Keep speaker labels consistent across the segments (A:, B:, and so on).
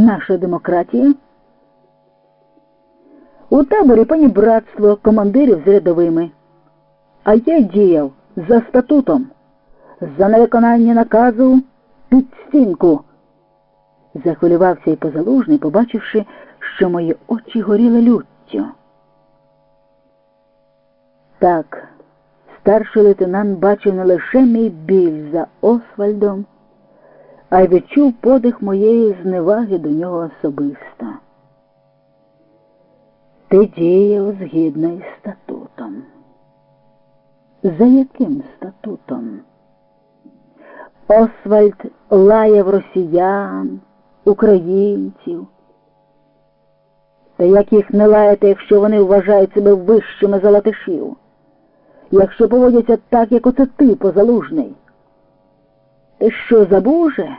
A: наша демократія? У таборі панібратство командирів з рядовими. А я діяв за статутом, за невиконання наказу під стінку. Захвилювався і позалужний, побачивши, що мої очі горіли люттю. Так, старший лейтенант бачив не лише мій біль за Освальдом, а й відчув подих моєї зневаги до нього особисто. Ти діяв згідно із статутом. За яким статутом? Освальд лаяв росіян, українців. Та як їх не лаяти, якщо вони вважають себе вищими за латишів? Якщо поводяться так, як оце ти, позалужний? Ти що забув уже,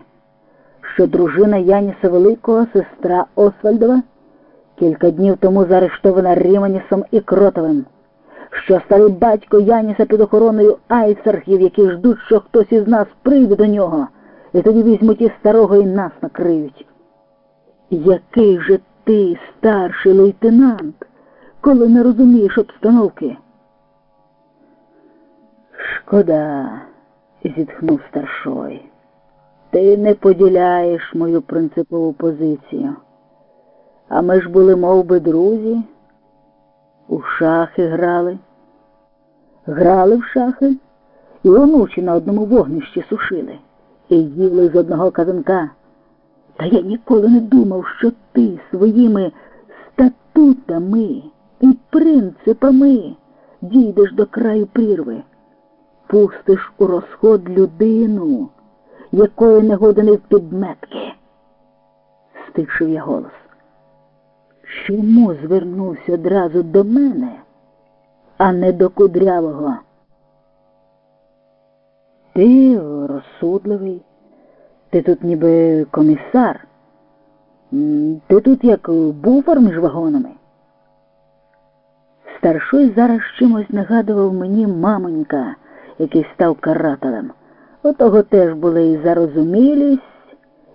A: що дружина Яніса Великого, сестра Освальдова, кілька днів тому заарештована Ріманісом і Кротовим, що старий батько Яніса під охороною айцерхів, які ждуть, що хтось із нас прийде до нього, і тоді візьмуть із старого і нас накриють. Який же ти, старший лейтенант, коли не розумієш обстановки? Шкода, зітхнув старшой. Ти не поділяєш мою принципову позицію. А ми ж були мов би, друзі, у шахи грали, грали в шахи і онучі на одному вогнищі сушили і їли з одного казанка. Та я ніколи не думав, що ти своїми статутами і принципами дійдеш до краю прірви, пустиш у розход людину, якої не години в підметки. Стишив я голос. Чому звернувся одразу до мене, а не до кудрявого? Ти розсудливий, ти тут ніби комісар, ти тут як буфер між вагонами. Старшой зараз чимось нагадував мені мамонька, який став карателем. У того теж були і зарозумілість,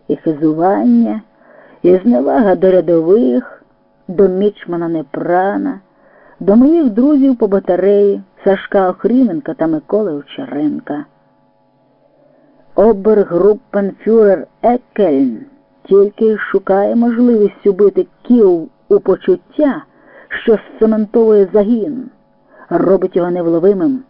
A: і хизування, і зневага до рядових, до мічмана Непрана, до моїх друзів по батареї Сашка Охріменка та Миколи Овчаренка. Обергруппенфюрер Еккельн тільки шукає можливість убити кіл у почуття, що сцементовує загін, робить його невловимим.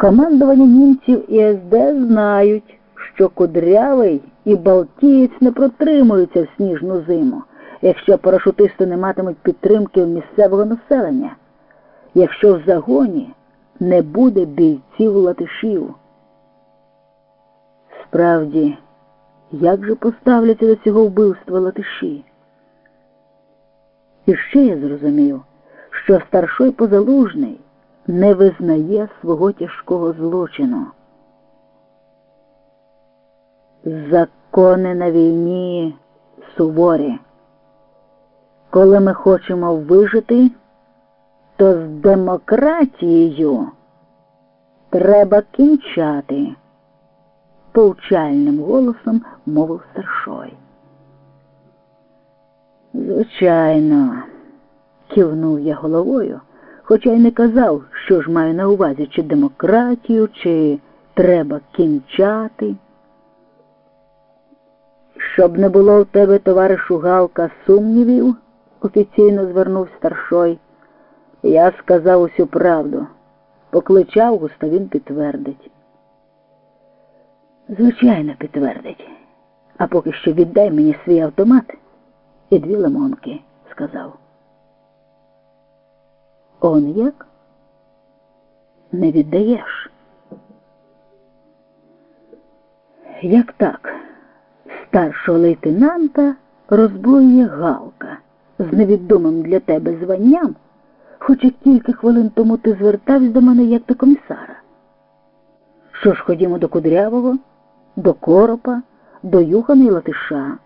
A: Командування німців і СД знають, що кудрявий і Балтієць не протримуються в сніжну зиму, якщо парашутисти не матимуть підтримки в місцевого населення, якщо в загоні не буде бійців латишів. Справді, як же поставляться до цього вбивства латиші? І ще я зрозумів, що старшой позалужний не визнає свого тяжкого злочину. Закони на війні суворі. Коли ми хочемо вижити, то з демократією треба кінчати, повчальним голосом мовив старшой. Звичайно, кивнув я головою хоча й не казав, що ж маю на увазі, чи демократію, чи треба кінчати. Щоб не було в тебе, товаришу Галка, сумнівів, офіційно звернув старшой. Я сказав усю правду. Покличав густа, він підтвердить. Звичайно, підтвердить. А поки що віддай мені свій автомат і дві лимонки, сказав. Он як? Не віддаєш? Як так? Старшого лейтенанта розброює галка з невідомим для тебе званням, хоча кілька хвилин тому ти звертався до мене як до комісара. Що ж, ходімо до кудрявого, до коропа, до Юхана і Латиша.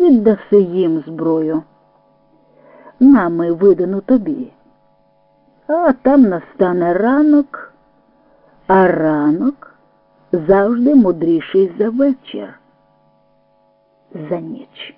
A: Віддаси їм зброю нами видану тобі. А там настане ранок, а ранок завжди мудріший за вечір. за ніч.